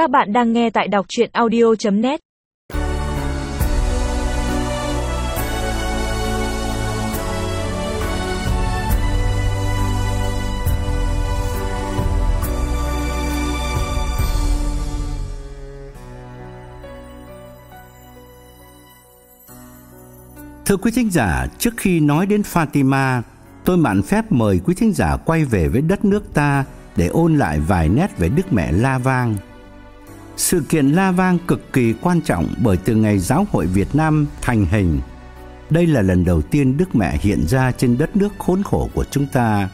Các bạn đang nghe tại đọc chuyện audio.net Thưa quý thính giả, trước khi nói đến Fatima, tôi mạn phép mời quý thính giả quay về với đất nước ta để ôn lại vài nét về Đức Mẹ La Vang. Sự kiện La Vang cực kỳ quan trọng bởi từ ngày giáo hội Việt Nam thành hình, đây là lần đầu tiên Đức Mẹ hiện ra trên đất nước khốn khổ của chúng ta.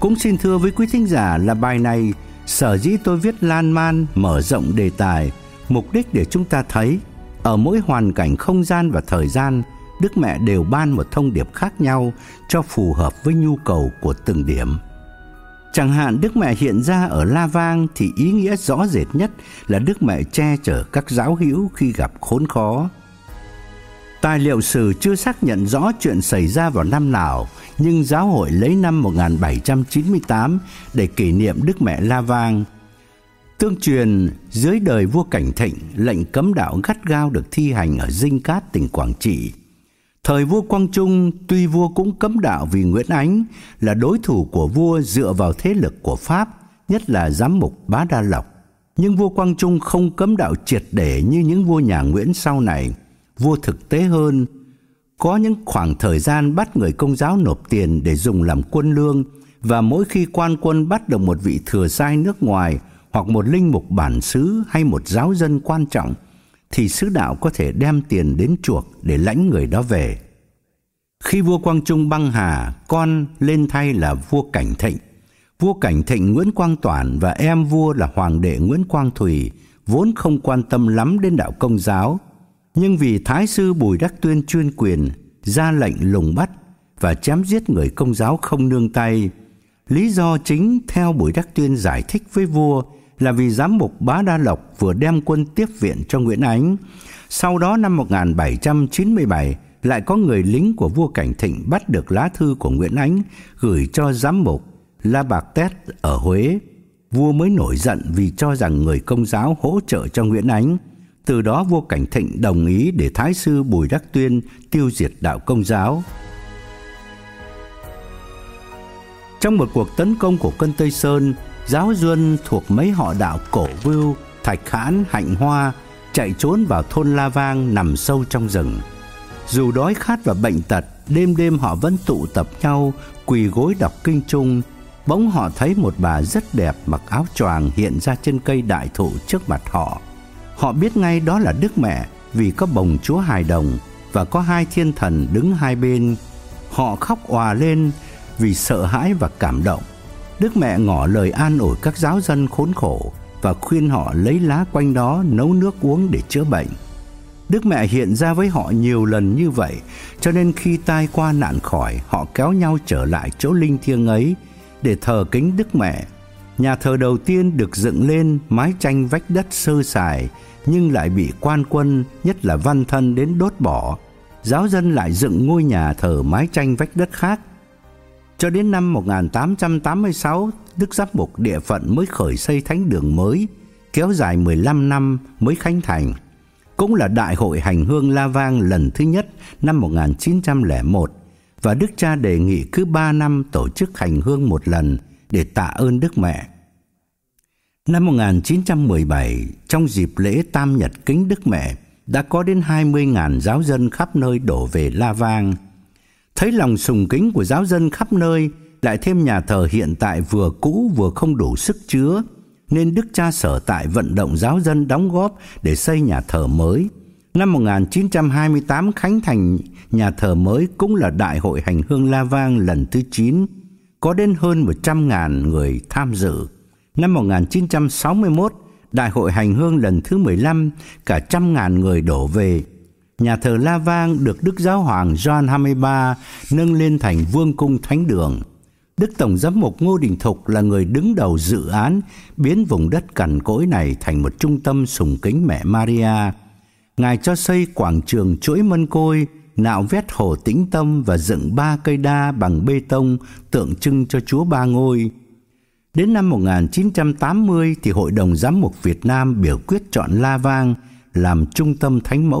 Cũng xin thưa với quý thính giả là bài này sở dĩ tôi viết lan man mở rộng đề tài, mục đích để chúng ta thấy ở mỗi hoàn cảnh không gian và thời gian, Đức Mẹ đều ban một thông điệp khác nhau cho phù hợp với nhu cầu của từng điểm. Chẳng hạn Đức Mẹ hiện ra ở La Vang thì ý nghĩa rõ rệt nhất là Đức Mẹ che chở các giáo hữu khi gặp khốn khó. Tài liệu sử chưa xác nhận rõ chuyện xảy ra vào năm nào, nhưng giáo hội lấy năm 1798 để kỷ niệm Đức Mẹ La Vang. Tương truyền, dưới đời vua Cảnh Thịnh, lệnh cấm đạo gắt gao được thi hành ở Dinh Cát, tỉnh Quảng Trị. Thời vua Quang Trung, tuy vua cũng cấm đạo vì Nguyễn Ánh là đối thủ của vua dựa vào thế lực của Pháp, nhất là giám mục Bá Đa Lộc. Nhưng vua Quang Trung không cấm đạo triệt để như những vua nhà Nguyễn sau này. Vua thực tế hơn, có những khoảng thời gian bắt người công giáo nộp tiền để dùng làm quân lương và mỗi khi quan quân bắt được một vị thừa sai nước ngoài hoặc một linh mục bản xứ hay một giáo dân quan trọng thì sứ đạo có thể đem tiền đến chuộc để lãnh người đó về. Khi vua Quang Trung băng hà, con lên thay là vua Cảnh Thịnh. Vua Cảnh Thịnh Nguyễn Quang Toản và em vua là hoàng đệ Nguyễn Quang Thùy vốn không quan tâm lắm đến đạo công giáo, nhưng vì thái sư Bùi Đắc Tuyên chuyên quyền ra lệnh lùng bắt và chém giết người công giáo không nương tay, lý do chính theo Bùi Đắc Tuyên giải thích với vua là vì giám mục Bá Đa Lộc vừa đem quân tiếp viện cho Nguyễn Ánh. Sau đó năm 1797 lại có người lính của vua Cảnh Thịnh bắt được lá thư của Nguyễn Ánh gửi cho giám mục La Bạc Tét ở Huế. Vua mới nổi giận vì cho rằng người công giáo hỗ trợ cho Nguyễn Ánh. Từ đó vua Cảnh Thịnh đồng ý để thái sư Bùi Đắc Tuyên tiêu diệt đạo công giáo. Trong một cuộc tấn công của quân Tây Sơn, giáo duân thuộc mấy họ đạo Cổ Vưu, Thạch hãn Hạnh Hoa chạy trốn vào thôn La Vang nằm sâu trong rừng. Dù đói khát và bệnh tật, đêm đêm họ vẫn tụ tập nhau quỳ gối đọc kinh chung. Bỗng họ thấy một bà rất đẹp mặc áo choàng hiện ra trên cây đại thụ trước mặt họ. Họ biết ngay đó là Đức Mẹ vì có bồng Chúa hài đồng và có hai thiên thần đứng hai bên. Họ khóc òa lên vì sợ hãi và cảm động. Đức Mẹ ngỏ lời an ủi các giáo dân khốn khổ và khuyên họ lấy lá quanh đó nấu nước uống để chữa bệnh. Đức Mẹ hiện ra với họ nhiều lần như vậy, cho nên khi tai qua nạn khỏi, họ kéo nhau trở lại chỗ linh thiêng ấy để thờ kính Đức Mẹ. Nhà thờ đầu tiên được dựng lên mái tranh vách đất sơ sài nhưng lại bị quan quân, nhất là văn thân đến đốt bỏ. Giáo dân lại dựng ngôi nhà thờ mái tranh vách đất khác cho đến năm 1886, Đức Giám mục địa phận mới khởi xây thánh đường mới, kéo dài 15 năm mới khánh thành. Cũng là đại hội hành hương La Vang lần thứ nhất năm 1901 và Đức Cha đề nghị cứ 3 năm tổ chức hành hương một lần để tạ ơn Đức Mẹ. Năm 1917, trong dịp lễ Tam Nhật kính Đức Mẹ, đã có đến 20.000 giáo dân khắp nơi đổ về La Vang – Thấy lòng sùng kính của giáo dân khắp nơi, lại thêm nhà thờ hiện tại vừa cũ vừa không đủ sức chứa, nên Đức cha sở tại vận động giáo dân đóng góp để xây nhà thờ mới. Năm 1928 khánh thành nhà thờ mới cũng là đại hội hành hương La Vang lần thứ 9, có đến hơn 100.000 người tham dự. Năm 1961, đại hội hành hương lần thứ 15, cả trăm ngàn người đổ về Nhà thờ La Vang được Đức Giáo hoàng John 23 nâng lên thành vương cung thánh đường. Đức Tổng giám mục Ngô Đình Thục là người đứng đầu dự án biến vùng đất cằn cỗi này thành một trung tâm sùng kính mẹ Maria. Ngài cho xây quảng trường chuỗi mân côi, nạo vét hồ tĩnh tâm và dựng ba cây đa bằng bê tông tượng trưng cho Chúa Ba Ngôi. Đến năm 1980 thì Hội đồng Giám mục Việt Nam biểu quyết chọn La Vang làm trung tâm thánh mẫu.